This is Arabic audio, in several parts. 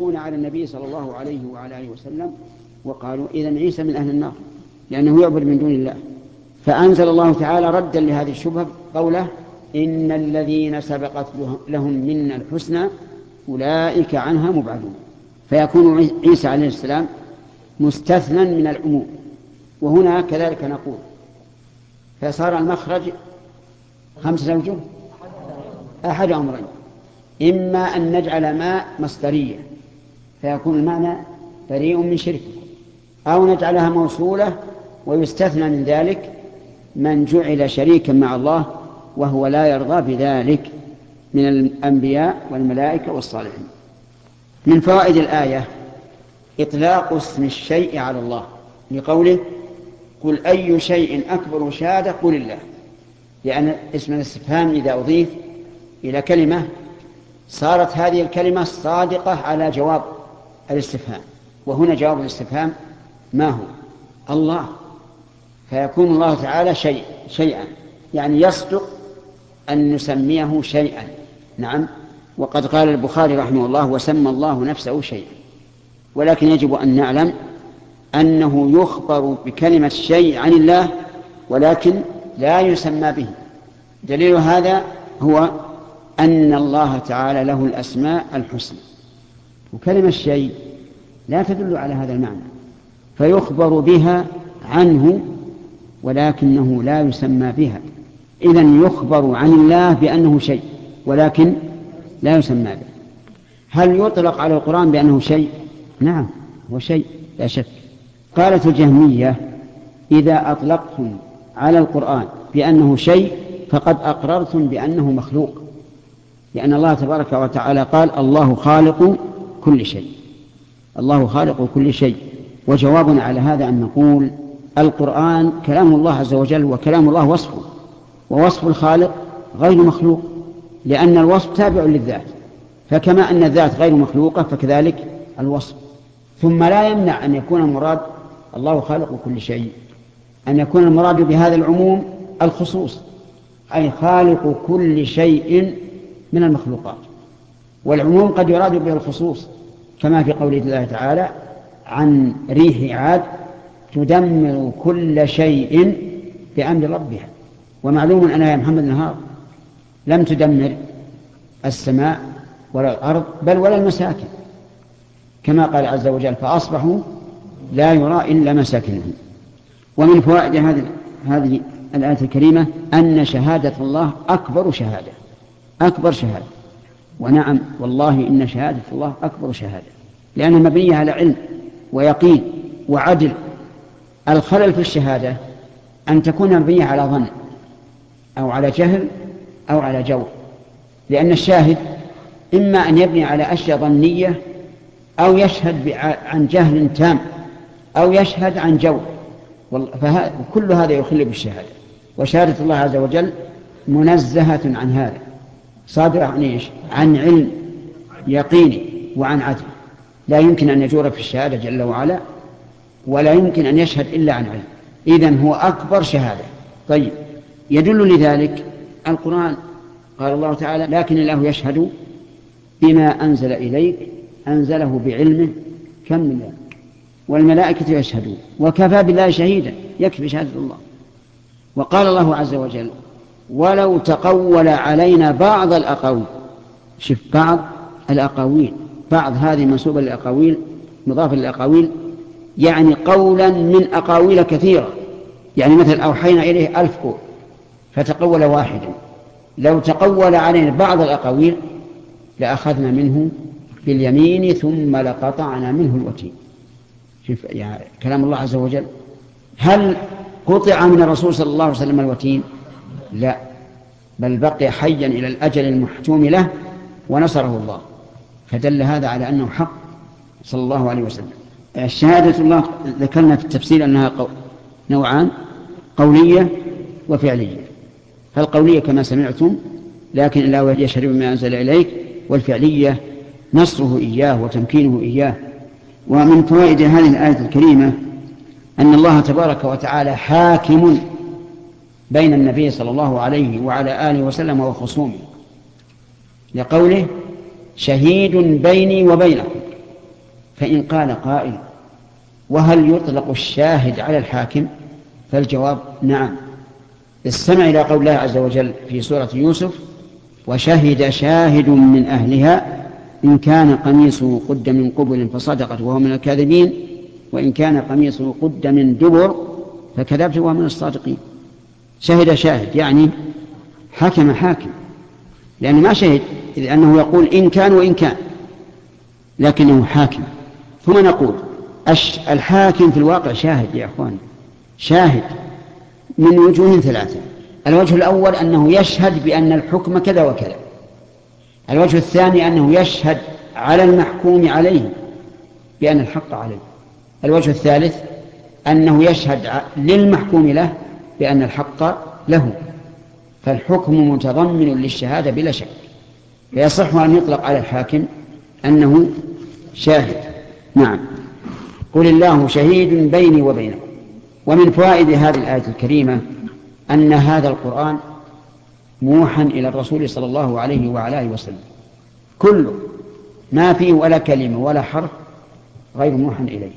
يشكون على النبي صلى الله عليه وعلى آله وسلم وقالوا إذا عيسى من أهل النار لأنه يعبد من دون الله. فأنزل الله تعالى ردا لهذه الشبهة قوله إن الذين سبقت لهم منا الحسنى أولئك عنها مبعدون. فيكون عيسى عليه السلام مستثنى من العموم. وهنا كذلك نقول فصار المخرج خمسة أوجه أحد أمرين إما أن نجعل ما مصدرية فيكون المعنى بريء من شرك أو نجعلها موصولة ويستثنى من ذلك من جعل شريكا مع الله وهو لا يرضى بذلك من الأنبياء والملائكة والصالحين. من فوائد الآية إطلاق اسم الشيء على الله. لقوله قل أي شيء أكبر شهادة قل الله. لأن اسم الاستفهام إذا أضيف إلى كلمة صارت هذه الكلمة صادقة على جواب الاستفهام. وهنا جواب الاستفهام ما هو؟ الله. فيكون الله تعالى شيء شيئا. يعني يصدق أن نسميه شيئا. نعم. وقد قال البخاري رحمه الله وسمى الله نفسه شيئا. ولكن يجب أن نعلم أنه يخبر بكلمة شيء عن الله ولكن لا يسمى به. دليل هذا هو أن الله تعالى له الأسماء الحسنى. وكلمة شيء لا تدل على هذا المعنى فيخبر بها عنه ولكنه لا يسمى بها. إذا يخبر عن الله بأنه شيء ولكن لا يسمى به. هل يطلق على القرآن بأنه شيء؟ نعم هو شيء لا شك. قالت الجهمية إذا أطلقتم على القرآن بأنه شيء فقد أقررتم بأنه مخلوق. لأن الله تبارك وتعالى قال الله خالق كل شيء. الله خالق كل شيء. وجوابنا على هذا أن نقول القرآن كلام الله عز وجل وكلام الله وصفه. ووصف الخالق غير مخلوق لأن الوصف تابع للذات. فكما أن الذات غير مخلوقة فكذلك الوصف. ثم لا يمنع أن يكون المراد الله خالق كل شيء. أن يكون المراد بهذا العموم الخصوص أي خالق كل شيء من المخلوقات. والعموم قد يراد به الخصوص كما في قول الله تعالى عن ريح عاد تدمر كل شيء بأمر ربها ومعلوم أنها يا محمد نهار لم تدمر السماء ولا الأرض بل ولا المساكن كما قال عز وجل فأصبحوا لا يرى إلا مساكنهم ومن فوائد هذه هذه الآية الكريمة أن شهادة الله أكبر شهادة أكبر شهادة ونعم والله إن شهادة الله أكبر شهادة. لأنها مبنية على علم ويقين وعدل. الخلل في الشهادة أن تكون مبنية على ظن أو على جهل أو على جور. لأن الشاهد إما أن يبني على أشياء ظنية أو يشهد عن جهل تام أو يشهد عن جور. فكل هذا يخل بالشهادة. وشهادة الله عز وجل منزهة عن هذا. صادرة عن إيش؟ عن علم يقيني وعن عدل. لا يمكن أن يجور في الشهادة جل وعلا ولا يمكن أن يشهد إلا عن علم. إذن هو أكبر شهادة. طيب يدل لذلك القرآن. قال الله تعالى لكن الله يشهد بما أنزل إليك أنزله بعلمه كم من ذلك والملائكة يشهدون. وكفى بالله شهيدا يكفي شهادة الله. وقال الله عز وجل ولو تقول علينا بعض الأقاويل. شوف بعض الأقاويل بعض هذه منسوبة للأقاويل مضافة للأقاويل يعني قولا من أقاويل كثيرة. يعني مثلا أوحينا إليه ألف قول فتقول واحدا. لو تقول علينا بعض الأقاويل لأخذنا منه باليمين ثم لقطعنا منه الوتين. شوف يعني كلام الله عز وجل. هل قطع من الرسول صلى الله عليه وسلم الوتين؟ لا. بل بقي حيا إلى الأجل المحتوم له ونصره الله. فدل هذا على أنه حق صلى الله عليه وسلم. الشهادة الله ذكرنا في التفسير أنها نوعان قولية وفعلية. فالقولية كما سمعتم لكن الله يشهد بما أنزل إليك والفعلية نصره إياه وتمكينه إياه. ومن فوائد هذه الآية الكريمة أن الله تبارك وتعالى حاكم بين النبي صلى الله عليه وعلى آله وسلم وخصومه لقوله شهيد بيني وبينكم. فإن قال قائل وهل يطلق الشاهد على الحاكم؟ فالجواب نعم. استمع إلى قول الله عز وجل في سورة يوسف وشهد شاهد من أهلها إن كان قميصه قد من قبل فصدقت وهو من الكاذبين وإن كان قميصه قد من دبر فكذبت وهو من الصادقين. شهد شاهد يعني حكم حاكم. لأنه ما شهد إذ أنه يقول إن كان وإن كان لكنه حاكم. ثم نقول الحاكم في الواقع شاهد يا أخوان شاهد من وجوه ثلاثة. الوجه الأول أنه يشهد بأن الحكم كذا وكذا. الوجه الثاني أنه يشهد على المحكوم عليه بأن الحق عليه. الوجه الثالث أنه يشهد للمحكوم له بأن الحق له فالحكم متضمن للشهادة بلا شك. فيصح أن يطلق على الحاكم أنه شاهد. نعم. قل الله شهيد بيني وبينكم. ومن فوائد هذه الآية الكريمة أن هذا القرآن موحى إلى الرسول صلى الله عليه وعلى آله وسلم. كله ما فيه ولا كلمة ولا حرف غير موحى إليه.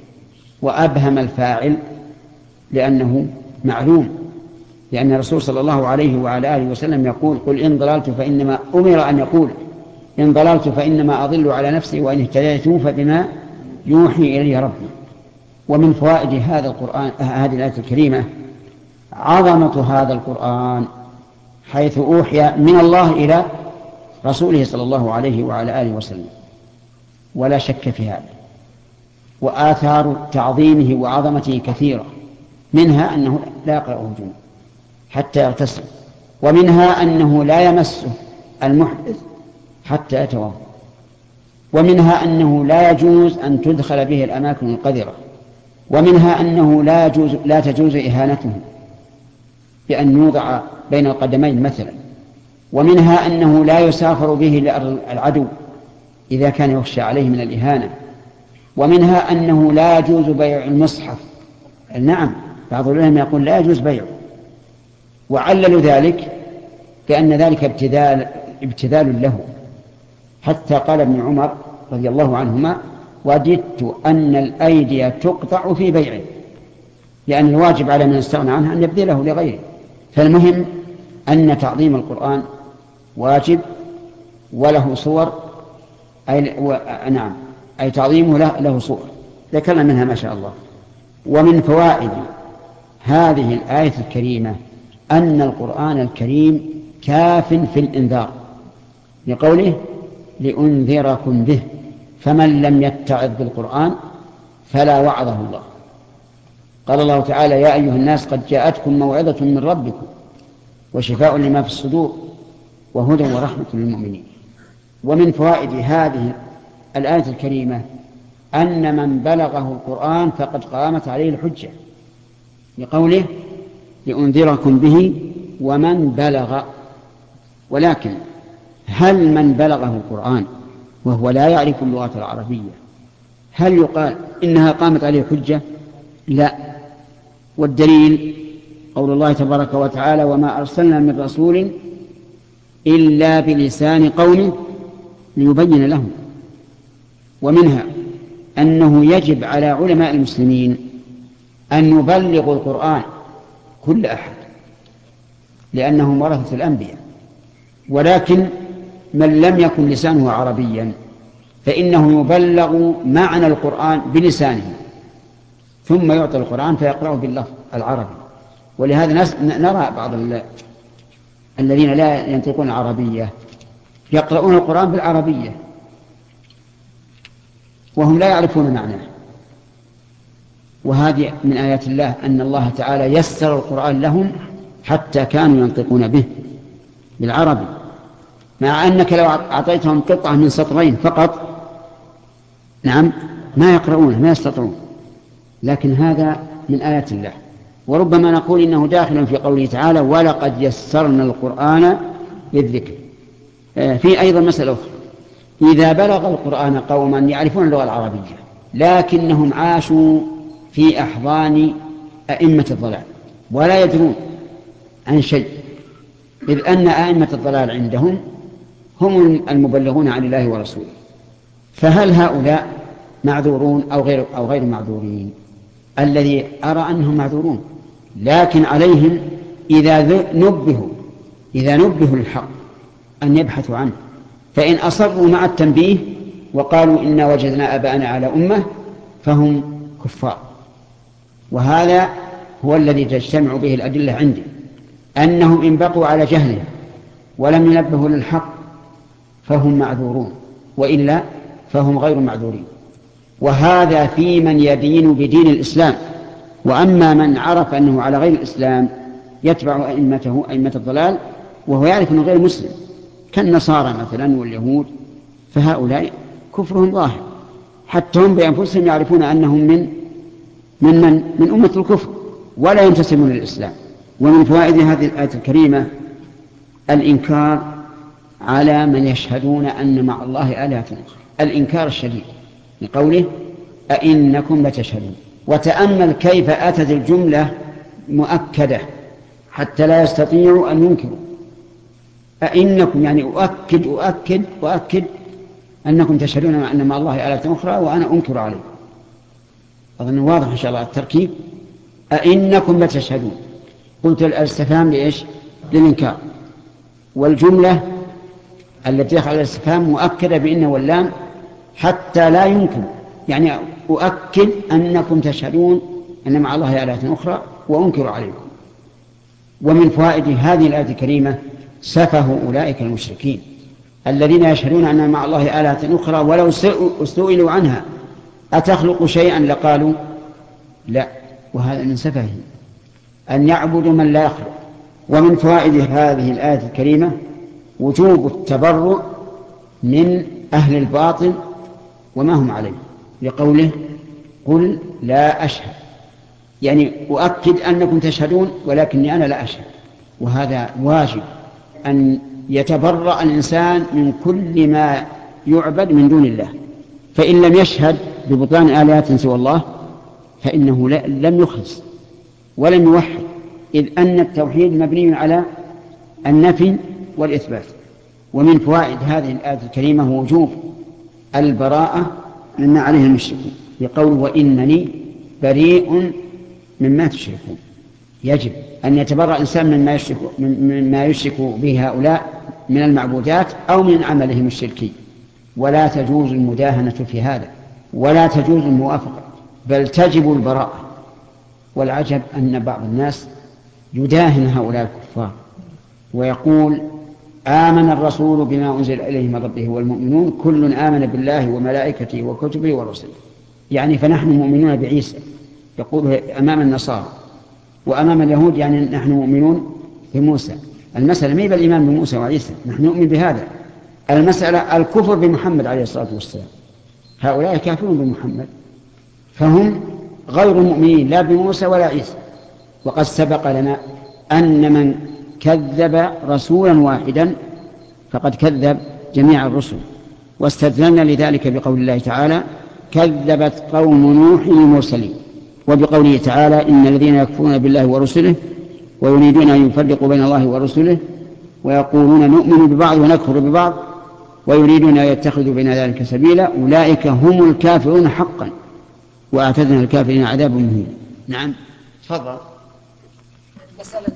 وأبهم الفاعل لأنه معلوم. لأن الرسول صلى الله عليه وعلى آله وسلم يقول قل إن ضللت فإنما أمر أن يقول إن ضللت فإنما أضل على نفسي وإن اهتديت فبما يوحي إلي ربي. ومن فوائد هذا القرآن هذه الآية الكريمة عظمة هذا القرآن حيث أوحي من الله إلى رسوله صلى الله عليه وعلى آله وسلم. ولا شك في هذا. وآثار تعظيمه وعظمته كثيرة. منها أنه لا يقرأه جنوب حتى يغتسل. ومنها أنه لا يمسه المحدث حتى يتوضأ. ومنها أنه لا يجوز أن تدخل به الأماكن القذرة. ومنها أنه لا يجوز لا تجوز إهانته بأن يوضع بين القدمين مثلا. ومنها أنه لا يسافر به لأرض العدو إذا كان يخشى عليه من الإهانة. ومنها أنه لا يجوز بيع المصحف. نعم بعض العلماء يقول لا يجوز بيعه. وعللوا ذلك بأن ذلك ابتذال ابتذال له. حتى قال ابن عمر رضي الله عنهما وددت أن الأيدي تقطع في بيعه. لأن الواجب على من استغنى عنها أن يبذله لغيره. فالمهم أن تعظيم القرآن واجب وله صور أي و... نعم أي تعظيمه له, له صور. ذكرنا منها ما شاء الله. ومن فوائد هذه الآية الكريمة أن القرآن الكريم كاف في الإنذار. لقوله لأنذركم به فمن لم يتعظ بالقرآن فلا وعظه الله. قال الله تعالى يا أيها الناس قد جاءتكم موعظة من ربكم وشفاء لما في الصدور وهدى ورحمة للمؤمنين. ومن فوائد هذه الآية الكريمة أن من بلغه القرآن فقد قامت عليه الحجة. لقوله لأنذركم به ومن بلغ. ولكن هل من بلغه القرآن وهو لا يعرف اللغة العربية؟ هل يقال إنها قامت عليه حجة؟ لا. والدليل قول الله تبارك وتعالى وما أرسلنا من رسول إلا بلسان قومه ليبين لهم. ومنها أنه يجب على علماء المسلمين أن يبلغوا القرآن كل أحد لأنهم ورثة الأنبياء. ولكن من لم يكن لسانه عربيا فإنه يبلغ معنى القرآن بلسانه ثم يعطى القرآن فيقرأه باللفظ العربي. ولهذا نرى بعض الذين لا ينطقون العربية يقرؤون القرآن بالعربية وهم لا يعرفون معناه. وهذه من آيات الله أن الله تعالى يسر القرآن لهم حتى كانوا ينطقون به بالعربي مع أنك لو أعطيتهم قطعة من سطرين فقط نعم ما يقرؤونه ما يستطيعون. لكن هذا من آيات الله. وربما نقول إنه داخل في قوله تعالى ولقد يسرنا القرآن للذكر آه، في أيضا مسألة أخرى. إذا بلغ القرآن قوما يعرفون اللغة العربية لكنهم عاشوا في أحضان أئمة الضلال ولا يدرون عن شيء إذ أن أئمة الضلال عندهم هم المبلغون عن الله ورسوله. فهل هؤلاء معذورون أو غير أو غير معذورين؟ الذي أرى أنهم معذورون لكن عليهم إذا نبهوا إذا نبهوا للحق أن يبحثوا عنه. فإن أصروا مع التنبيه وقالوا إنا وجدنا آباءنا على أمة فهم كفار. وهذا هو الذي تجتمع به الأدلة عندي أنهم إن بقوا على جهل ولم ينبهوا للحق فهم معذورون وإلا فهم غير معذورين. وهذا في من يدين بدين الإسلام وأما من عرف أنه على غير الإسلام يتبع أئمته أئمة الضلال وهو يعرف أنه غير مسلم. كالنصارى مثلا واليهود فهؤلاء كفرهم ظاهر حتى هم بأنفسهم يعرفون أنهم من من من؟ أمة الكفر ولا ينتسبون للإسلام. ومن فوائد هذه الآية الكريمة الإنكار على من يشهدون أن مع الله آلهة الإنكار الشديد لقوله أئنكم لتشهدون. وتأمل كيف أتت الجملة مؤكدة حتى لا يستطيعوا أن ينكروا. أئنكم يعني أؤكد أؤكد أؤكد أنكم تشهدون أن مع الله آلة أخرى وأنا أنكر عليه أظن واضح إن شاء الله التركيب. أئنكم لتشهدون. قلت الاستفهام لإيش؟ للإنكار. والجملة التي دخل الاستفهام مؤكدة بإن واللام حتى لا يمكن. يعني أؤكد أنكم تشهدون أن مع الله آلهة أخرى وأنكر عليكم. ومن فوائد هذه الآية الكريمة سفه أولئك المشركين الذين يشهدون أن مع الله آلهة أخرى ولو سئلوا عنها. أتخلق شيئا؟ لقالوا لا وهذا من سفهه. أن يعبدوا من لا يخلق. ومن فوائد هذه الآية الكريمة وجوب التبرؤ من أهل الباطل وما هم عليه. لقوله قل لا أشهد. يعني أؤكد أنكم تشهدون ولكني أنا لا أشهد. وهذا واجب. أن يتبرأ الإنسان من كل ما يعبد من دون الله. فإن لم يشهد ببطلان آلهة سوى الله فإنه لم يخلص ولم يوحد إذ أن التوحيد مبني على النفي والإثبات. ومن فوائد هذه الآية الكريمة وجوب البراءة مما عليه المشركون بقول وإنني بريء مما تشركون. يجب أن يتبرأ الإنسان مما يشرك, مما يشرك به هؤلاء من المعبودات أو من عملهم الشركي. ولا تجوز المداهنة في هذا. ولا تجوز الموافقة بل تجب البراءة. والعجب أن بعض الناس يداهن هؤلاء الكفار ويقول آمن الرسول بما أنزل إليه من ربه والمؤمنون كل آمن بالله وملائكته وكتبه ورسله. يعني فنحن مؤمنون بعيسى. يقول أمام النصارى. وأمام اليهود يعني نحن مؤمنون بموسى. المسألة ما الإيمان بموسى وعيسى؟ نحن نؤمن بهذا. المسألة الكفر بمحمد عليه الصلاة والسلام. هؤلاء كافرون بمحمد. فهم غير مؤمنين لا بموسى ولا عيسى. وقد سبق لنا أن من كذب رسولا واحدا فقد كذب جميع الرسل. واستدللنا لذلك بقول الله تعالى كذبت قوم نوح المرسلين. وبقوله تعالى إن الذين يكفرون بالله ورسله ويريدون أن يفرقوا بين الله ورسله ويقولون نؤمن ببعض ونكفر ببعض ويريدون أن يتخذوا بين ذلك سبيلا أولئك هم الكافرون حقا. وأعتدنا الكافرين عذاب مهين نعم. تفضل. مسألة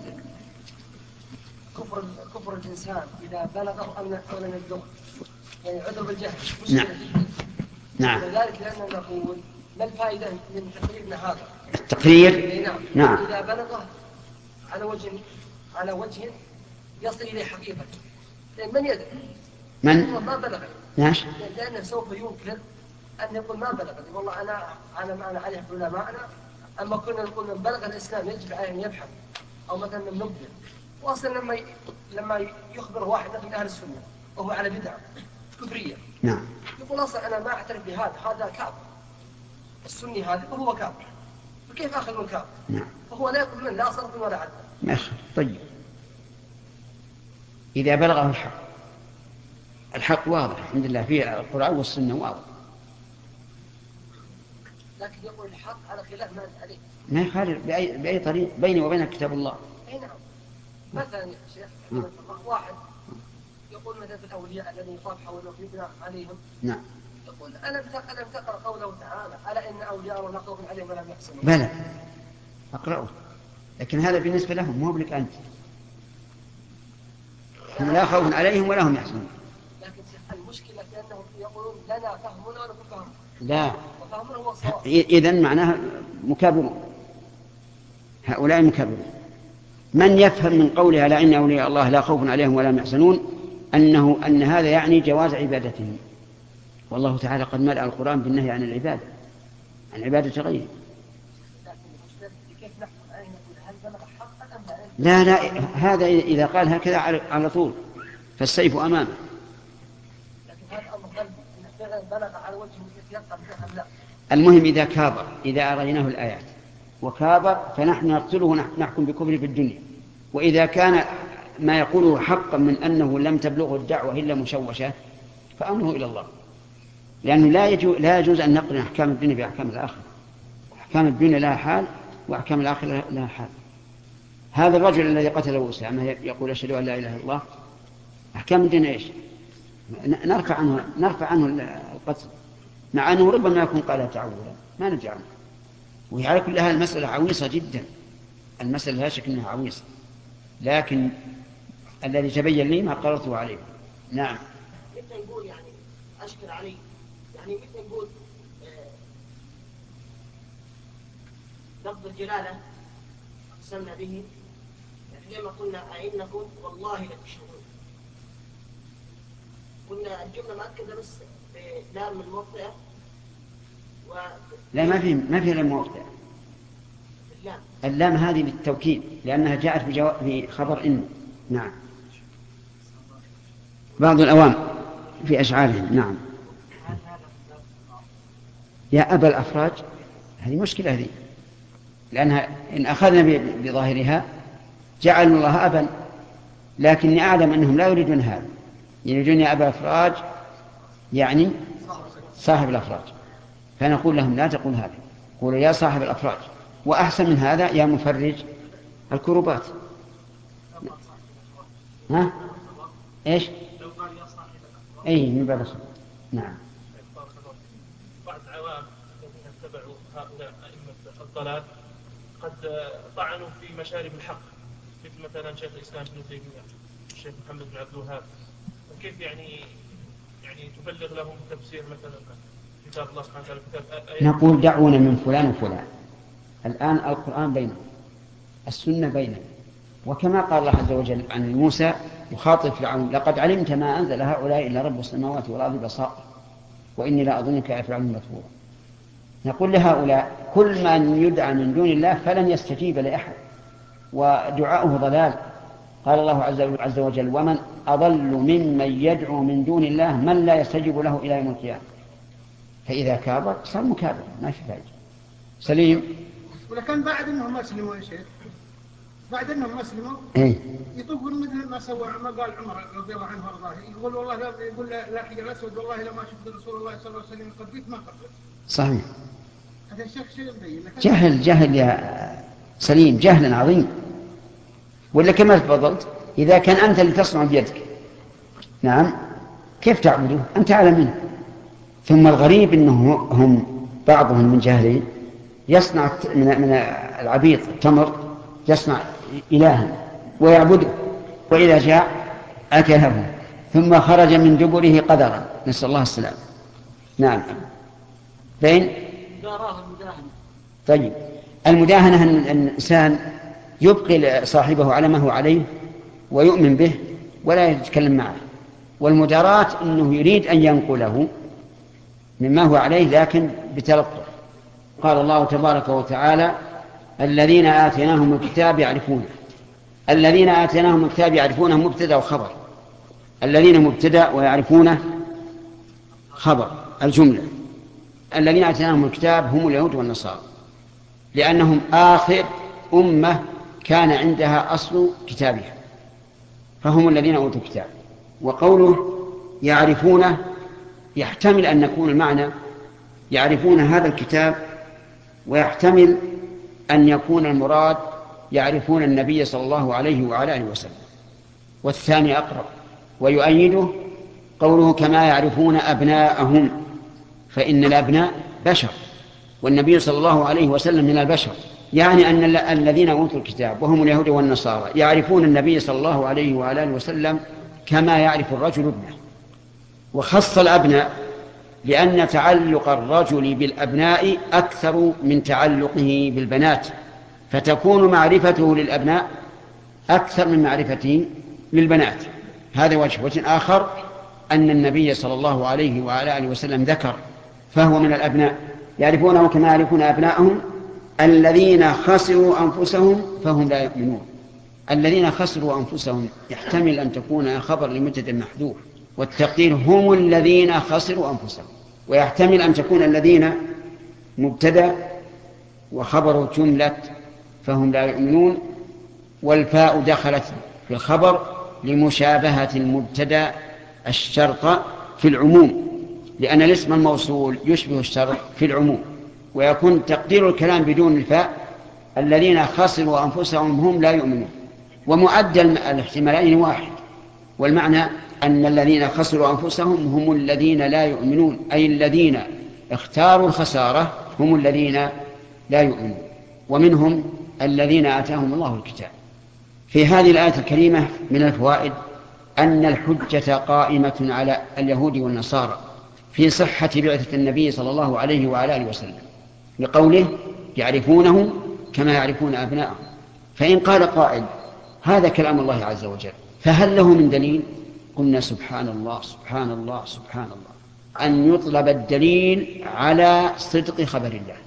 كفر كفر الإنسان إذا بلغ أو لم يبلغ يعني عذر بالجهل نعم. نعم. وذلك لأننا نقول ما الفائدة من تقريرنا هذا؟ تقرير؟ نعم. نعم. إذا بلغ على وجه على وجه يصل إليه حقيقة. لأن من يدري؟ من؟ ما بلغ. ماشي لأنه سوف ينكر أن يقول ما بلغ. يقول والله أنا أنا ما أنا عليه علماءنا أما كنا نقول من بلغ الإسلام يجب عليه أن يبحث أو مثلا من نبذل وأصلا لما لما يخبر واحد من أهل السنة وهو على بدعة كفرية. نعم. يقول أصلا أنا ما أعترف بهذا. هذا كافر. السني هذا وهو كافر. فكيف أخذ من كافر؟ نعم. وهو لا يقبل من لا صرف ولا عدل. ماشي طيب. إذا بلغه الحق الحق واضح الحمد لله في القرآن والسنة واضح. لكن يقول الحق على خلاف ما عليه ما يخالف بأي, بأي طريق بيني وبينك كتاب الله. أي نعم مثلا يا شيخ واحد. يقول مثلا في الأولياء الذين يطاف حولهم يبنى عليهم. نعم. يقول ألم ألم تقرأ قوله تعالى ألا إن أولياء لا خوف عليهم ولا هم يحزنون؟ بلى. أقرأه. لكن هذا بالنسبة لهم مو لك أنت. هم لا خوف عليهم ولا هم يحزنون. المشكلة أنهم يقولون لنا فهمنا ولكم فهم لا. وفهمنا هو الصواب إذن معناها مكابرون. هؤلاء مكابرون من يفهم من قوله على إن أولياء الله لا خوف عليهم ولا هم يحزنون أنه أن هذا يعني جواز عبادتهم. والله تعالى قد ملأ القرآن بالنهي عن العبادة عن عبادة غيره. لا لا هذا إذا قال هكذا على طول فالسيف أمامه. المهم إذا كابر إذا أريناه الآيات وكابر فنحن نقتله نحكم بكفره في الدنيا. وإذا كان ما يقوله حقا من أنه لم تبلغه الدعوة إلا مشوشة فأمره إلى الله. لأنه لا يجوز, لا يجوز أن نقرن أحكام الدنيا بأحكام الآخرة. أحكام الدنيا لها حال وأحكام الآخرة لها حال. هذا الرجل الذي قتله أسامة يقول أشهد أن لا إله إلا الله. أحكام الدنيا إيش؟ نرفع عنه نرفع عنه القتل مع أنه ربما يكون قالها تعولا ما ندري عنه. وهي على كل هذه المسألة عويصة جدا. المسألة لا شك أنها عويصة. لكن الذي تبين لي ما قررته عليه. نعم. متى نقول يعني أشكر عليه يعني متى نقول لفظ آه، الجلالة أقسمنا به؟ يعني لما قلنا أئنكم والله لتشهدون. قلنا الجملة مؤكدة بس بلام الموطئة و... لا ما في ما في لام موطئة اللام. اللام هذه للتوكيد لأنها جاءت بخبر إن نعم. بعض الأوام في أشعارهم. نعم. يا أبا الأفراج هذه مشكلة هذه. لأنها إن أخذنا بظاهرها جعلوا الله أبا لكني أعلم أنهم لا يريدون هذا. يريدون أبا الأفراج يعني صاحب الأفراج فنقول لهم لا تقول هذا. قولوا يا صاحب الأفراج وأحسن من هذا يا مفرج الكروبات. ها؟ إيش؟ اي من باب نعم. بعض العوام الذين اتبعوا هؤلاء أئمة الضلال قد طعنوا في مشارب الحق مثل مثلا شيخ الإسلام ابن تيمية الشيخ محمد بن عبد الوهاب. كيف يعني يعني تبلغ لهم تفسير مثلا؟ كتاب الله سبحانه وتعالى كتاب نقول دعونا من فلان وفلان. الآن القرآن بيننا السنة بيننا وكما قال الله عز وجل عن موسى يخاطب فرعون لقد علمت ما أنزل هؤلاء إلا رب السماوات والأرض بصائر وإني لا أظنك يا فرعون مثبورا نقول لهؤلاء كل من يدعى من دون الله فلن يستجيب لأحد ودعاؤه ضلال. قال الله عز وجل ومن أضل ممن يدعو من دون الله من لا يستجيب له إلى يوم القيامة؟ فإذا كابر صار مكابر ما في فائدة. سليم؟ ولكن بعد أنهم أسلموا يا شيخ بعد أنهم أسلموا إيه. يطوفون مثل ما سوى ما قال عمر رضي الله عنه وارضاه يقول والله يقول لا حجر الأسود والله لما شفت رسول الله صلى الله عليه وسلم قبيت ما قبلت. صحيح. هذا الشيخ شيء مبين. جهل جهل يا سليم جهل عظيم. ولا كما تفضلت؟ إذا كان أنت اللي تصنع بيدك. نعم. كيف تعبده أنت أعلم منه. ثم الغريب أنه هم بعضهم من جهله يصنع من من العبيط التمر يصنع إلها ويعبده. وإذا جاء أكله. ثم خرج من دبره قدرا. نسأل الله السلام نعم. فين؟ طيب. المداهنة أن الإنسان يبقي صاحبه على ما هو عليه ويؤمن به ولا يتكلم معه. والمداراة أنه يريد أن ينقله مما هو عليه لكن بتلطف. قال الله تبارك وتعالى الذين آتيناهم الكتاب يعرفونه. الذين آتيناهم الكتاب يعرفونه مبتدأ وخبر. الذين مبتدأ ويعرفونه خبر الجملة. الذين آتيناهم الكتاب هم اليهود والنصارى. لأنهم آخر أمة كان عندها أصل كتابها فهم الذين أوتوا الكتاب. وقوله يعرفونه يحتمل أن يكون المعنى يعرفون هذا الكتاب ويحتمل أن يكون المراد يعرفون النبي صلى الله عليه وعلى آله وسلم. والثاني أقرب ويؤيده قوله كما يعرفون أبناءهم فإن الأبناء بشر والنبي صلى الله عليه وسلم من البشر. يعني أن الذين أوتوا الكتاب وهم اليهود والنصارى يعرفون النبي صلى الله عليه وعلى آله وسلم كما يعرف الرجل ابنه. وخص الأبناء لأن تعلق الرجل بالأبناء أكثر من تعلقه بالبنات فتكون معرفته للأبناء أكثر من معرفته للبنات. هذا وجه وجه آخر أن النبي صلى الله عليه وعلى آله وسلم ذكر فهو من الأبناء. يعرفونه كما يعرفون أبناءهم الذين خسروا أنفسهم فهم لا يؤمنون. الذين خسروا أنفسهم يحتمل أن تكون خبر لمدة محذوف. والتقدير هم الذين خسروا أنفسهم. ويحتمل أن تكون الذين مبتدأ وخبر جملة فهم لا يؤمنون. والفاء دخلت في الخبر لمشابهة المبتدأ الشرط في العموم لأن الاسم الموصول يشبه الشرط في العموم. ويكون تقدير الكلام بدون الفاء. الذين خسروا أنفسهم هم لا يؤمنون. ومعدل الاحتمالين واحد. والمعنى أن الذين خسروا أنفسهم هم الذين لا يؤمنون. أي الذين اختاروا الخسارة هم الذين لا يؤمنون. ومنهم الذين آتاهم الله الكتاب. في هذه الآية الكريمة من الفوائد أن الحجة قائمة على اليهود والنصارى في صحة بعثة النبي صلى الله عليه وعلى آله وسلم. لقوله يعرفونه كما يعرفون أبناءهم. فإن قال قائل هذا كلام الله عز وجل فهل له من دليل؟ قلنا سبحان الله سبحان الله سبحان الله. أن يطلب الدليل على صدق خبر الله.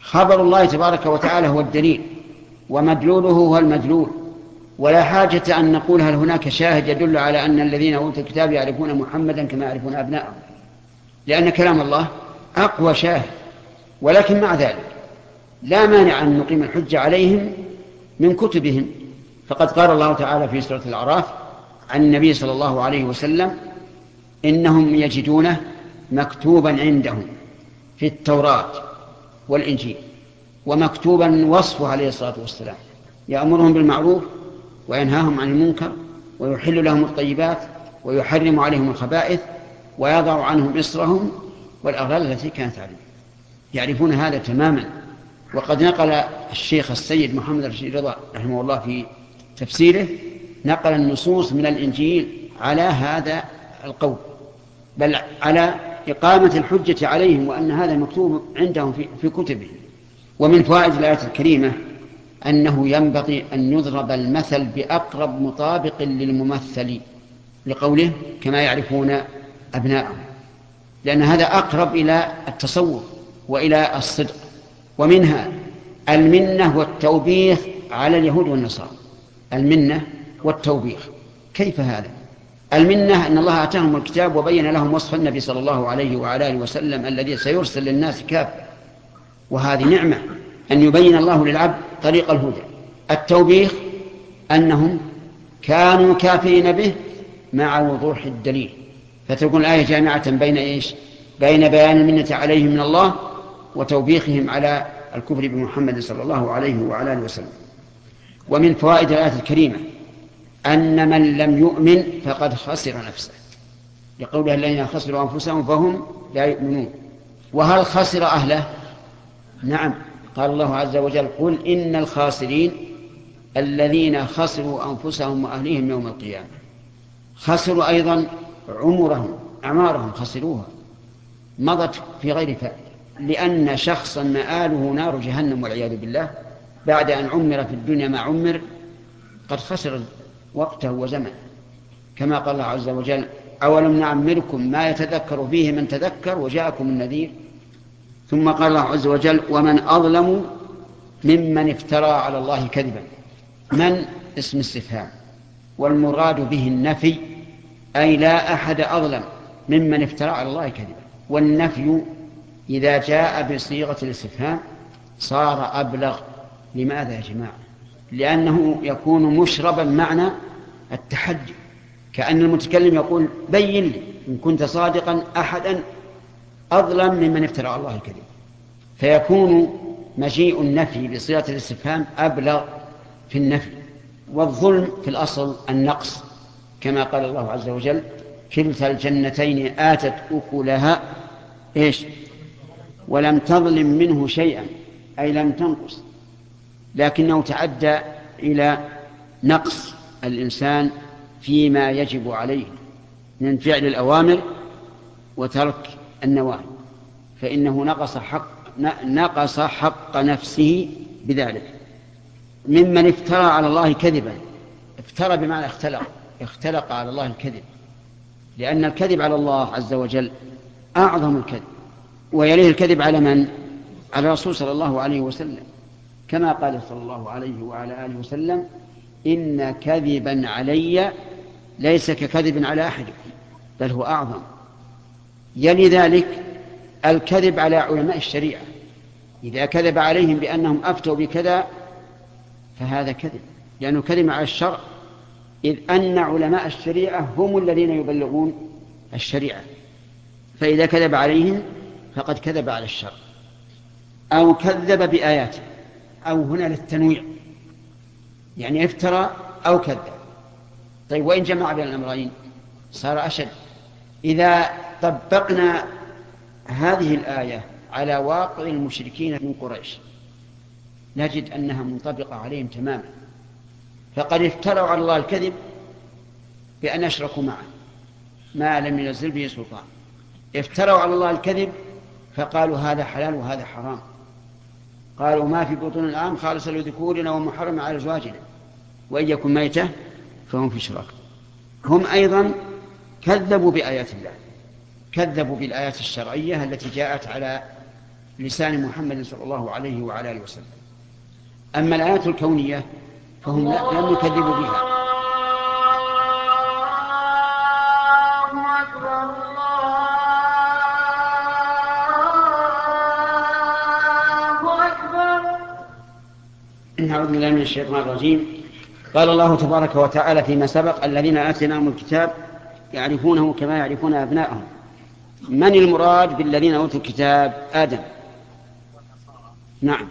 خبر الله تبارك وتعالى هو الدليل ومدلوله هو المدلول. ولا حاجة أن نقول هل هناك شاهد يدل على أن الذين أوتوا الكتاب يعرفون محمدا كما يعرفون أبناءهم. لأن كلام الله أقوى شاهد. ولكن مع ذلك لا مانع أن نقيم الحجة عليهم من كتبهم. فقد قال الله تعالى في سورة الأعراف عن النبي صلى الله عليه وسلم إنهم يجدونه مكتوبا عندهم في التوراة والإنجيل ومكتوبا وصفه عليه الصلاة والسلام يأمرهم بالمعروف وينهاهم عن المنكر ويحل لهم الطيبات ويحرم عليهم الخبائث ويضع عنهم إصرهم والأغلال التي كانت عليهم. يعرفون هذا تماما. وقد نقل الشيخ السيد محمد رشيد رضا رحمه الله في تفسيره نقل النصوص من الإنجيل على هذا القول. بل على إقامة الحجة عليهم وأن هذا مكتوب عندهم في, في كتبهم ومن فوائد الآية الكريمة أنه ينبغي أن يضرب المثل بأقرب مطابق للممثل لقوله كما يعرفون أبناءهم. لأن هذا أقرب إلى التصور وإلى الصدق. ومنها المنة والتوبيخ على اليهود والنصارى. المنة والتوبيخ. كيف هذا؟ المنة أن الله آتاهم الكتاب وبين لهم وصف النبي صلى الله عليه وعلى آله وسلم الذي سيرسل للناس كافة. وهذه نعمة أن يبين الله للعبد طريق الهدى. التوبيخ أنهم كانوا كافرين به مع وضوح الدليل. فتكون الآية جامعة بين إيش؟ بين بيان المنة عليهم من الله وتوبيخهم على الكفر بمحمد صلى الله عليه وعلى آله وسلم. ومن فوائد الآية الكريمة أن من لم يؤمن فقد خسر نفسه. لقول الذين خسروا أنفسهم فهم لا يؤمنون. وهل خسر أهله؟ نعم. قال الله عز وجل قل إن الخاسرين الذين خسروا أنفسهم وأهليهم يوم القيامة. خسروا أيضا عمرهم أعمارهم خسروها. مضت في غير فائدة. لأن شخصا مآله نار جهنم والعياذ بالله بعد أن عمر في الدنيا ما عمر قد خسر وقته وزمنه. كما قال الله عز وجل أولم نعمركم ما يتذكر فيه من تذكر وجاءكم النذير؟ ثم قال الله عز وجل ومن أظلم ممن افترى على الله كذبا. من؟ اسم استفهام. والمراد به النفي أي لا أحد أظلم ممن افترى على الله كذبا. والنفي إذا جاء بصيغة الاستفهام صار أبلغ. لماذا يا جماعة؟ لأنه يكون مشربا معنى التحدي. كأن المتكلم يقول بين لي إن كنت صادقا أحدا أظلم ممن افترى الله الكذب. فيكون مجيء النفي بصيغة الاستفهام أبلغ في النفي. والظلم في الأصل النقص. كما قال الله عز وجل كلتا الجنتين آتت أكلها. إيش؟ ولم تظلم منه شيئا أي لم تنقص. لكنه تعدى إلى نقص الإنسان فيما يجب عليه من فعل الأوامر وترك النواهي. فإنه نقص حق نقص حق نفسه بذلك. ممن افترى على الله كذبا افترى بمعنى اختلق اختلق على الله الكذب. لأن الكذب على الله عز وجل أعظم الكذب. ويليه الكذب على من؟ على الرسول صلى الله عليه وسلم. كما قال صلى الله عليه وعلى آله وسلم إن كذبا علي ليس ككذب على أحدكم بل هو أعظم. يلي ذلك الكذب على علماء الشريعة. إذا كذب عليهم بأنهم أفتوا بكذا فهذا كذب. لأنه كذب على الشرع. إذ أن علماء الشريعة هم الذين يبلغون الشريعة. فإذا كذب عليهم فقد كذب على الشرع أو كذب بآياته أو هنا للتنويع. يعني افترى أو كذب. طيب وإن جمع بين الأمرين صار أشد. إذا طبقنا هذه الآية على واقع المشركين من قريش نجد أنها منطبقة عليهم تماما. فقد افتروا على الله الكذب بأن أشركوا معه ما لم ينزل به سلطان. افتروا على الله الكذب فقالوا هذا حلال وهذا حرام. قالوا ما في بطون العام خالص لذكورنا ومحرم على أزواجنا. وإن يكن ميتة فهم في شراك. هم أيضا كذبوا بآيات الله. كذبوا بالآيات الشرعية التي جاءت على لسان محمد صلى الله عليه وعلى آله وسلم. أما الآيات الكونية فهم لم يكذبوا بها. نعوذ بالله من الشيطان الرجيم. قال الله تبارك وتعالى فيما سبق الذين آتيناهم الكتاب يعرفونه كما يعرفون أبناءهم. من المراد بالذين أوتوا الكتاب؟ آدم. نعم.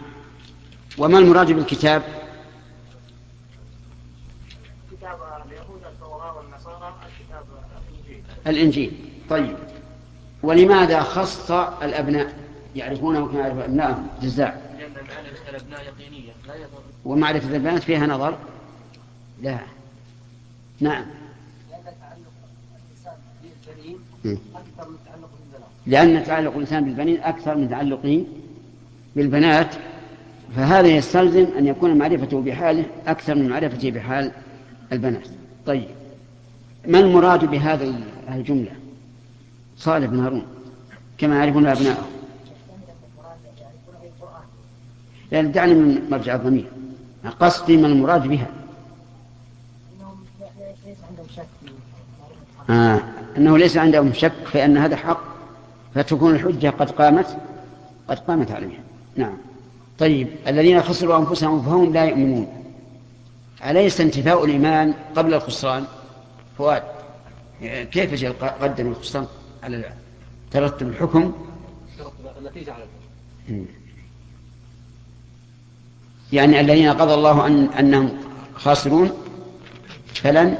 وما المراد بالكتاب؟ كتاب اليهود التوراة والنصارى الكتاب الإنجيل. الإنجيل. طيب. ولماذا خص الأبناء؟ يعرفونه كما يعرف أبنائهم جزاء. ومعرفة البنات فيها نظر؟ لا. نعم. لأن تعلق الإنسان بالجنين م. أكثر من تعلق بالبنات لأن تعلق الإنسان بالبنين أكثر من تعلقه بالبنات فهذا يستلزم أن يكون معرفته بحاله أكثر من معرفته بحال البنات. طيب. ما المراد بهذه الجملة؟ صالح بن هارون. كما يعرفون أبناءه. لأن دعني من مرجع الضمير. قصدي ما المراد بها. إنهم ليس عندهم شك في آه. أنه ليس عندهم شك في أن هذا حق فتكون الحجة قد قامت قد قامت عليهم نعم. طيب الذين خسروا أنفسهم فهم لا يؤمنون. أليس انتفاء الإيمان قبل الخسران؟ فؤاد كيف جاء قدم الخسران على ترتب الحكم؟ النتيجة على مم. يعني الذين قضى الله أن أنهم خاسرون فلن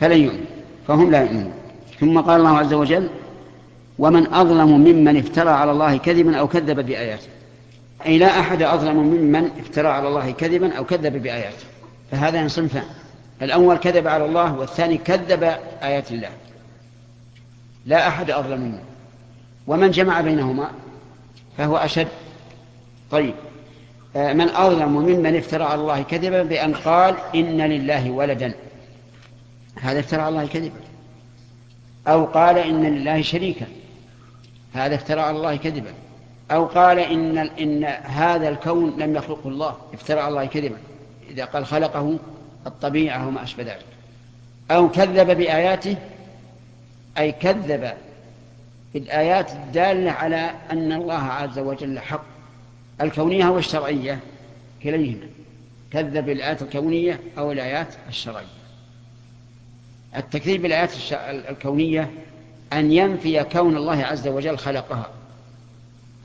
فلن يؤمن فهم لا يؤمنون. ثم قال الله عز وجل ومن أظلم ممن افترى على الله كذبا أو كذب بآياته. أي لا أحد أظلم ممن افترى على الله كذبا أو كذب بآياته. فهذان صنفان. الأول كذب على الله والثاني كذب آيات الله. لا أحد أظلم منه. ومن جمع بينهما فهو أشد. طيب. من أظلم ممن افترى على الله كذبا بأن قال إن لله ولدا. هذا افترى على الله كذبا. أو قال إن لله شريكا. هذا افترى على الله كذبا. أو قال إن إن هذا الكون لم يخلقه الله. افترى على الله كذبا. إذا قال خلقه الطبيعة وما أشبه ذلك. أو كذب بآياته. أي كذب بالآيات الدالة على أن الله عز وجل حق. الكونية والشرعية كليهما كذب بالآيات الكونية أو الآيات الشرعية. التكذيب بالآيات الكونية أن ينفي كون الله عز وجل خلقها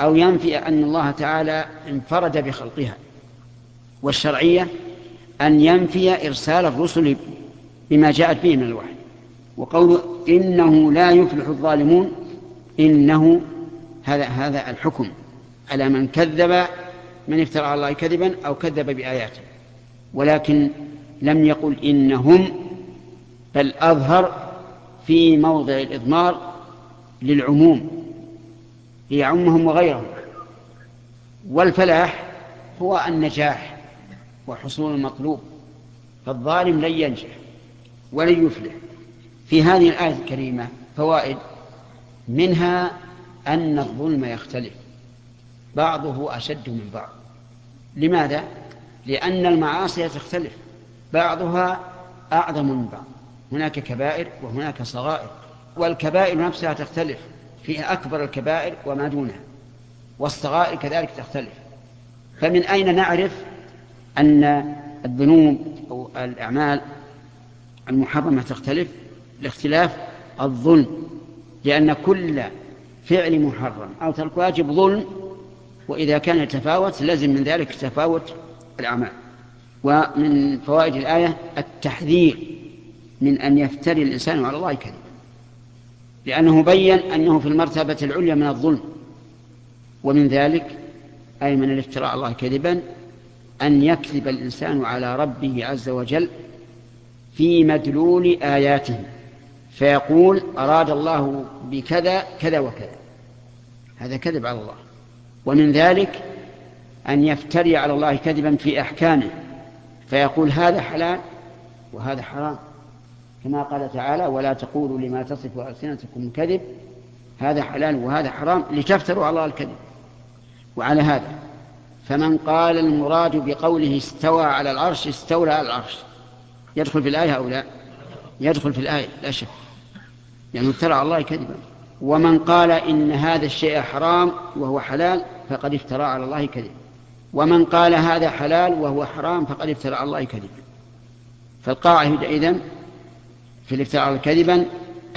أو ينفي أن الله تعالى انفرد بخلقها. والشرعية أن ينفي إرسال الرسل بما جاءت به من الوحي. وقول إنه لا يفلح الظالمون إنه هذا هذا الحكم. على من كذب من افترى على الله كذبا أو كذب بآياته. ولكن لم يقل إنهم بل أظهر في موضع الإضمار للعموم ليعمهم وغيرهم. والفلاح هو النجاح وحصول المطلوب فالظالم لن ينجح ولن يفلح. في هذه الآية الكريمة فوائد منها أن الظلم يختلف. بعضه أشد من بعض. لماذا؟ لأن المعاصي تختلف. بعضها أعظم من بعض. هناك كبائر وهناك صغائر والكبائر نفسها تختلف. فيها أكبر الكبائر وما دونها والصغائر كذلك تختلف. فمن أين نعرف أن الذنوب أو الأعمال المحرمة تختلف؟ لاختلاف الظلم لأن كل فعل محرم أو ترك واجب ظلم وإذا كان يتفاوت لازم من ذلك تفاوت الأعمال. ومن فوائد الآية التحذير من أن يفتري الإنسان على الله كذبا لأنه بين أنه في المرتبة العليا من الظلم. ومن ذلك أي من الافتراء على الله كذبا أن يكذب الإنسان على ربه عز وجل في مدلول آياته. فيقول أراد الله بكذا كذا وكذا. هذا كذب على الله. ومن ذلك أن يفتري على الله كذبا في أحكامه فيقول هذا حلال وهذا حرام. كما قال تعالى ولا تقولوا لما تصف ألسنتكم كذب هذا حلال وهذا حرام لتفتروا على الله الكذب. وعلى هذا فمن قال المراد بقوله استوى على العرش استولى على العرش. يدخل في الآية أو لا؟ يدخل في الآية لا شك يعني افترى على الله كذبا. ومن قال إن هذا الشيء حرام وهو حلال فقد افترى على الله كذبا ومن قال هذا حلال وهو حرام فقد افترى على الله كذبا فالقاعدة إذن في الافتراء كذبا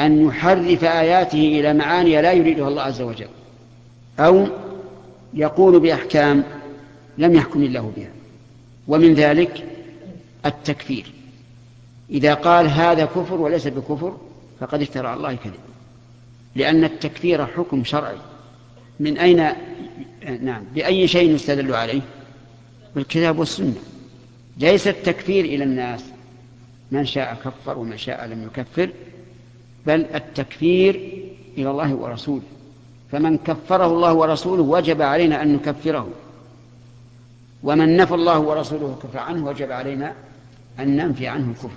أن يحرف آياته إلى معاني لا يريدها الله عز وجل أو يقول بأحكام لم يحكم الله بها. ومن ذلك التكفير. إذا قال هذا كفر وليس بكفر فقد افترى على الله كذبا لأن التكفير حكم شرعي. من أين نعم بأي شيء يستدل عليه؟ بالكتاب والسنة. ليس التكفير إلى الناس. من شاء كفر ومن شاء لم يكفر بل التكفير إلى الله ورسوله. فمن كفره الله ورسوله وجب علينا أن نكفره. ومن نفى الله ورسوله كفر عنه وجب علينا أن ننفي عنه الكفر.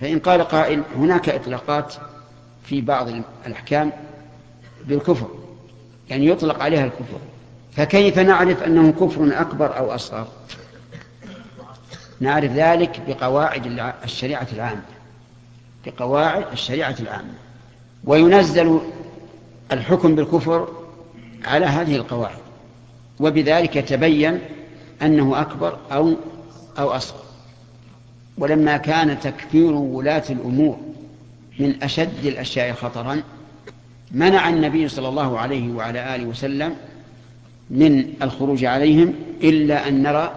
فإن قال قائل هناك إطلاقات في بعض الأحكام بالكفر يعني يطلق عليها الكفر. فكيف نعرف أنه كفر أكبر أو أصغر؟ نعرف ذلك بقواعد الشريعة العامة. بقواعد الشريعة العامة. وينزل الحكم بالكفر على هذه القواعد. وبذلك يتبين أنه أكبر أو أو أصغر. ولما كان تكفير ولاة الأمور من أشد الأشياء خطرا منع النبي صلى الله عليه وعلى آله وسلم من الخروج عليهم إلا أن نرى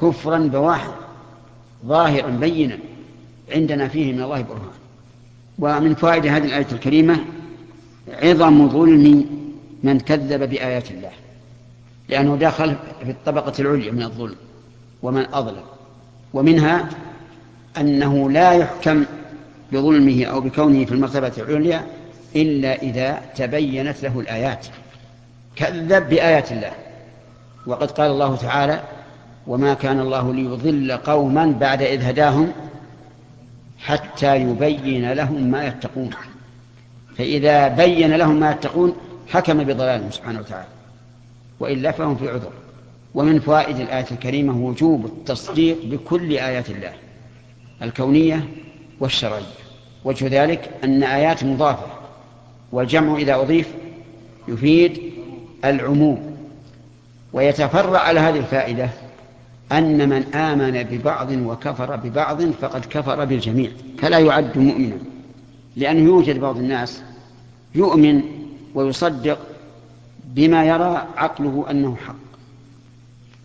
كفرا بواحد ظاهرا بينا عندنا فيه من الله برهان. ومن فوائد هذه الآية الكريمة عظم ظلم من كذب بآيات الله لأنه دخل في الطبقة العليا من الظلم ومن أظلم ومنها أنه لا يحكم بظلمه أو بكونه في المرتبة العليا إلا إذا تبينت له الآيات. كذب بآيات الله. وقد قال الله تعالى وما كان الله ليضل قوما بعد إذ هداهم حتى يبين لهم ما يتقون. فإذا بين لهم ما يتقون حكم بضلالهم سبحانه وتعالى. وإلا فهم في عذر. ومن فوائد الآية الكريمة وجوب التصديق بكل آيات الله الكونية والشرعية. وجه ذلك أن آيات مضافة والجمع إذا أضيف يفيد العموم. ويتفرع على هذه الفائدة أن من آمن ببعض وكفر ببعض فقد كفر بالجميع فلا يعد مؤمنا. لأنه يوجد بعض الناس يؤمن ويصدق بما يرى عقله أنه حق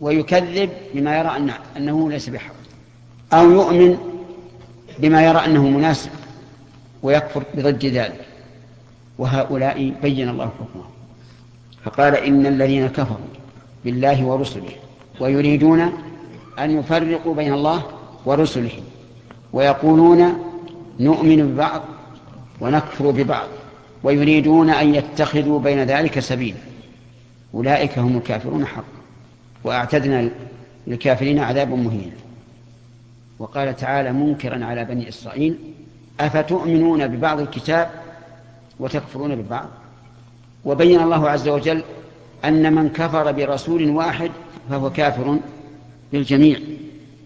ويكذب بما يرى أنه, ليس بحق أو يؤمن بما يرى أنه مناسب. ويكفر بضد ذلك. وهؤلاء بين الله حكمه فقال إن الذين كفروا بالله ورسله ويريدون أن يفرقوا بين الله ورسله ويقولون نؤمن ببعض ونكفر ببعض ويريدون أن يتخذوا بين ذلك سبيلا. أولئك هم الكافرون حقا. وأعتدنا للكافرين عذابا مهينا. وقال تعالى منكرا على بني إسرائيل أفتؤمنون ببعض الكتاب وتكفرون ببعض وبين الله عز وجل أن من كفر برسول واحد فهو كافر بالجميع.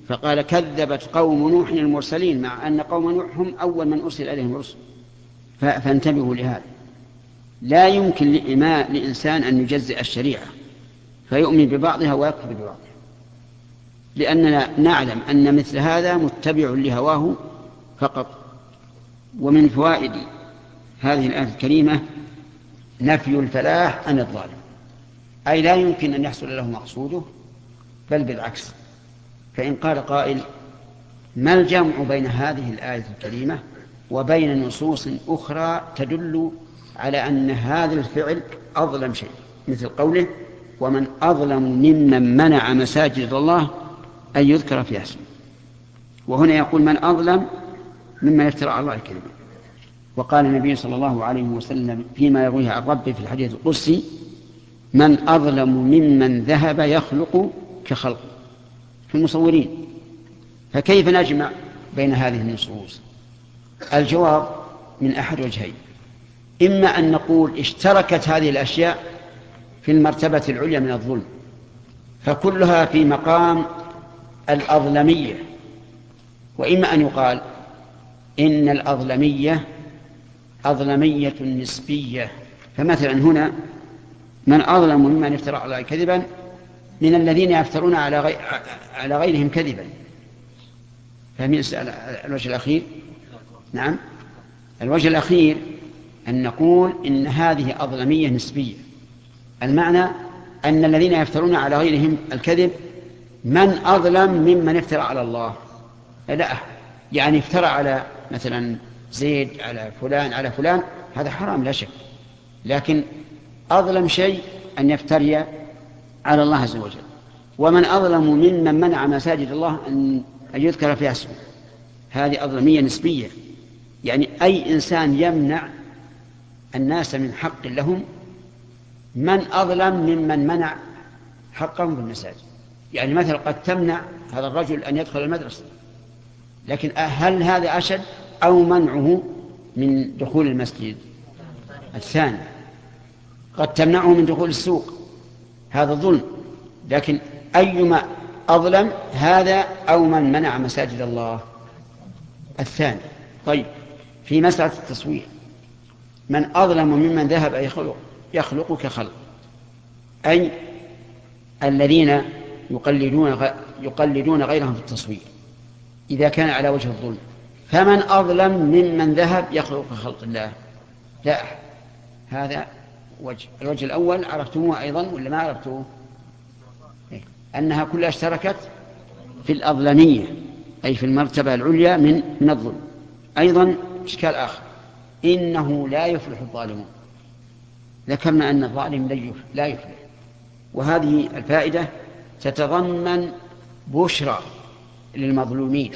فقال كذبت قوم نوح المرسلين مع أن قوم نوح هم أول من أرسل إليهم الرسل. فانتبهوا لهذا. لا يمكن لإماء لإنسان أن يجزئ الشريعة فيؤمن ببعضها ويكفر ببعضها. لأننا نعلم أن مثل هذا متبع لهواه فقط. ومن فوائد هذه الآية الكريمة نفي الفلاح عن الظالم. أي لا يمكن أن يحصل له مقصوده بل بالعكس. فإن قال قائل ما الجمع بين هذه الآية الكريمة وبين نصوص أخرى تدل على أن هذا الفعل أظلم شيء؟ مثل قوله ومن أظلم ممن منع مساجد الله أن يذكر فيها اسمه. وهنا يقول من أظلم ممن افترى على الله الكذب. وقال النبي صلى الله عليه وسلم فيما يرويه عن ربه في الحديث القدسي من أظلم ممن ذهب يخلق كخلق في المصورين. فكيف نجمع بين هذه النصوص؟ الجواب من أحد وجهين. إما أن نقول اشتركت هذه الأشياء في المرتبة العليا من الظلم فكلها في مقام الأظلمية. وإما أن يقال إن الأظلمية أظلمية نسبية. فمثلا هنا من أظلم ممن افترى على كذبا من الذين يفترون على غي... على غيرهم كذبا. فمن الوجه الأخير؟ نعم. الوجه الأخير أن نقول إن هذه أظلمية نسبية. المعنى أن الذين يفترون على غيرهم الكذب من أظلم ممن افترى على الله. لا يعني افترى على مثلا زيد على فلان على فلان هذا حرام لا شك. لكن أظلم شيء أن يفتري على الله عز وجل. ومن أظلم ممن منع مساجد الله أن يذكر فيها اسمه. هذه أظلمية نسبية. يعني أي إنسان يمنع الناس من حق لهم من أظلم ممن منع حقهم في المساجد. يعني مثلا قد تمنع هذا الرجل أن يدخل المدرسة لكن هل هذا أشد؟ أو منعه من دخول المسجد. الثاني قد تمنعه من دخول السوق. هذا ظلم. لكن أيما أظلم هذا أو من منع مساجد الله. الثاني طيب في مسألة التصوير. من أظلم ممن ذهب يخلق يخلق كخلق أي الذين يقلدون يقلدون غيرهم في التصوير. إذا كان على وجه الظلم. فمن أظلم ممن ذهب يخلق كخلق الله. لا. هذا وجه الوجه الأول عرفتموه أيضا ولا ما عرفتوه؟ إيه؟ أنها كلها اشتركت في الأظلمية أي في المرتبة العليا من من الظلم. أيضا إشكال آخر. إنه لا يفلح الظالمون. ذكرنا أن الظالم لا يفلح. وهذه الفائدة تتضمن بشرى للمظلومين.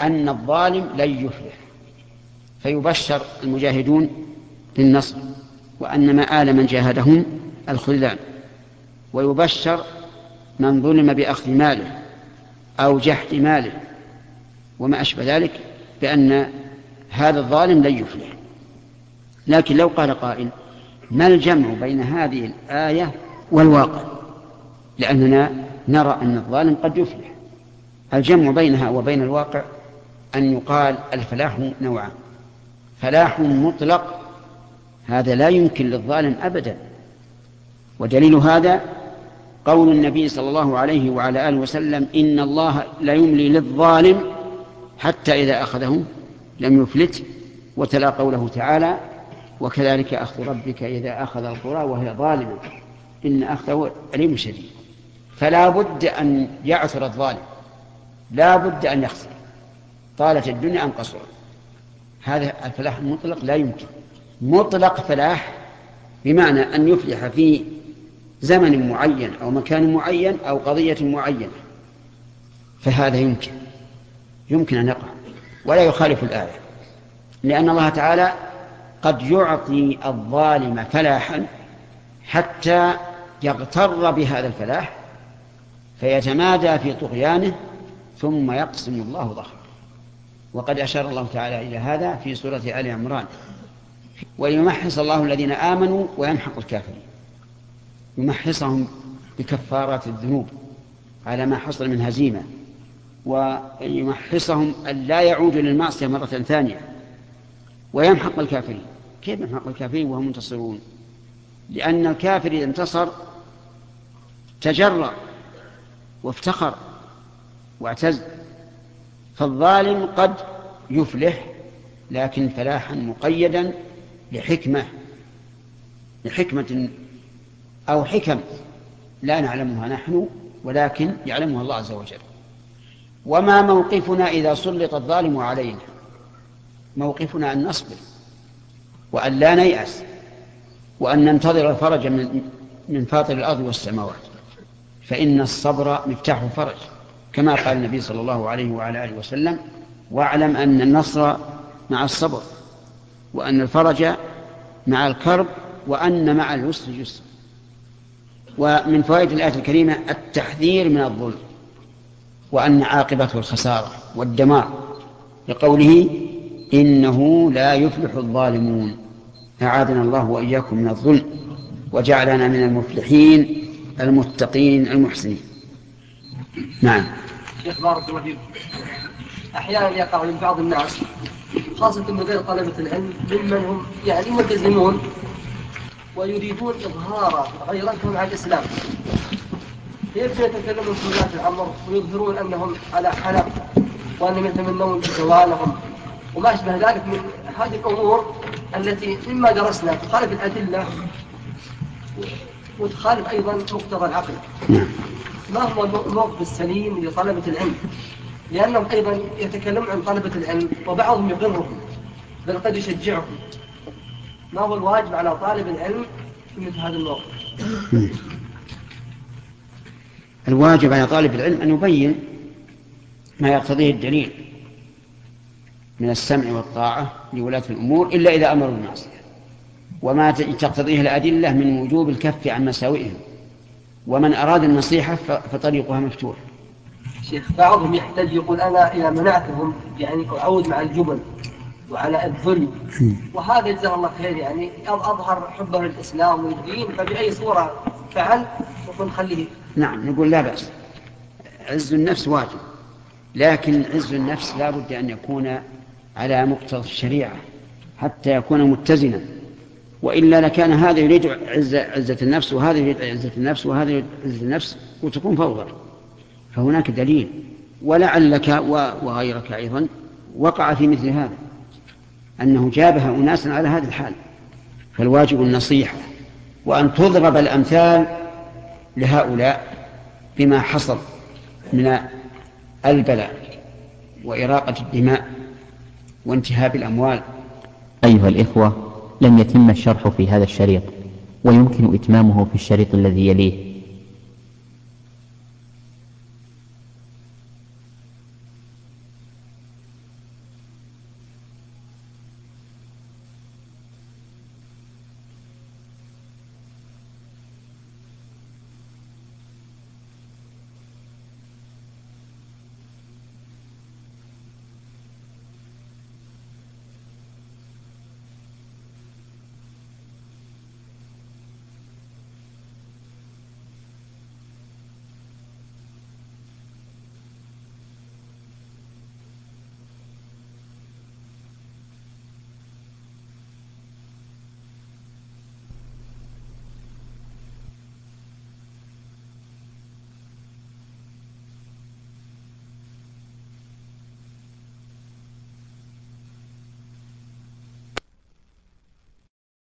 أن الظالم لن يفلح. فيبشر المجاهدون بالنصر وأن مآل من جاهدهم الخذلان. ويبشر من ظلم بأخذ ماله أو جحد ماله. وما أشبه ذلك بأن هذا الظالم لن يفلح. لكن لو قال قائل ما الجمع بين هذه الآية والواقع؟ لأننا نرى أن الظالم قد يفلح. الجمع بينها وبين الواقع أن يقال الفلاح نوعان. فلاح مطلق هذا لا يمكن للظالم أبدا. ودليل هذا قول النبي صلى الله عليه وعلى آله وسلم إن الله لا يملي للظالم حتى إذا أخذه لم يفلت وتلا قوله تعالى وكذلك أخذ ربك إذا أخذ القرى وهي ظالمة. إن أخذه أليم شديد. فلا بد أن يعثر الظالم. لا بد أن يخسر. طالت الدنيا أم قصرت؟ هذا الفلاح المطلق لا يمكن. مطلق فلاح بمعنى أن يفلح في زمن معين أو مكان معين أو قضية معينة. فهذا يمكن. يمكن أن يقع. ولا يخالف الآية. لأن الله تعالى قد يعطي الظالم فلاحا حتى يغتر بهذا الفلاح فيتمادى في طغيانه ثم يقسم الله ظهره وقد أشار الله تعالى إلى هذا في سورة آل عمران. ويمحص الله الذين آمنوا ويمحق الكافرين. يمحصهم بكفارات الذنوب على ما حصل من هزيمة. ويمحصهم أن لا يعودوا للمعصية مرة ثانية. ويمحق الكافرين. كيف يمحق الكافرين وهم منتصرون؟ لأن الكافر إذا انتصر تجرأ وافتخر واعتز فالظالم قد يفلح لكن فلاحا مقيدا لحكمة لحكمة أو حكم لا نعلمها نحن ولكن يعلمها الله عز وجل. وما موقفنا إذا سلط الظالم علينا؟ موقفنا أن نصبر وأن لا نيأس وأن ننتظر الفرج من من فاطر الأرض والسماوات. فإن الصبر مفتاح الفرج. كما قال النبي صلى الله عليه وعلى آله وسلم واعلم أن النصر مع الصبر وأن الفرج مع الكرب وأن مع العسر يسر ومن فوائد الآية الكريمة التحذير من الظلم وأن عاقبته الخسارة والدمار. لقوله إنه لا يفلح الظالمون. أعاذنا الله وإياكم من الظلم وجعلنا من المفلحين المتقين المحسنين. نعم. شيخ بارك الله فيكم أحيانا يقع من بعض الناس خاصة من غير طلبة العلم ممن هم يعني ملتزمون ويريدون إظهار غيرتهم على الإسلام. كيف يتكلمون في ولاة الأمر ويظهرون أنهم على حلق وأنهم يتمنون زوالهم؟ وما أشبه ذلك من هذه الأمور التي مما درسنا تخالف الأدلة وتخالف أيضا مقتضى العقل. ما هو الموقف السليم لطلبة العلم؟ لأنهم أيضا يتكلمون عن طلبة العلم وبعضهم يقرهم بل قد يشجعهم. ما هو الواجب على طالب العلم في مثل هذا الموقف؟ الواجب على طالب العلم أن يبين ما يقتضيه الدليل من السمع والطاعة لولاة الأمور إلا إذا أمروا بالمعصية. وما تقتضيه الأدلة من وجوب الكف عن مساوئهم. ومن أراد النصيحة فطريقها مفتوح. شيخ بعضهم يحتاج يقول أنا إذا منعتهم يعني أعود مع الجبن وعلى الذل وهذا جزاه الله خير يعني أظهر حبه للإسلام والدين فبأي صورة فعل نقول خليه. نعم نقول لا بأس. عز النفس واجب لكن عز النفس لا بد أن يكون على مقتضى الشريعة حتى يكون متزنا. وإلا لكان هذا يريد عزة, عزة النفس وهذا يريد عزة النفس وهذا يريد عزة النفس وتكون فوضى. فهناك دليل. ولعلك وغيرك أيضا وقع في مثل هذا أنه جابه أناسا على هذا الحال. فالواجب النصيحة وأن تضرب الأمثال لهؤلاء بما حصل من البلاء وإراقة الدماء وانتهاب الأموال. أيها الإخوة لم يتم الشرح في هذا الشريط ويمكن إتمامه في الشريط الذي يليه.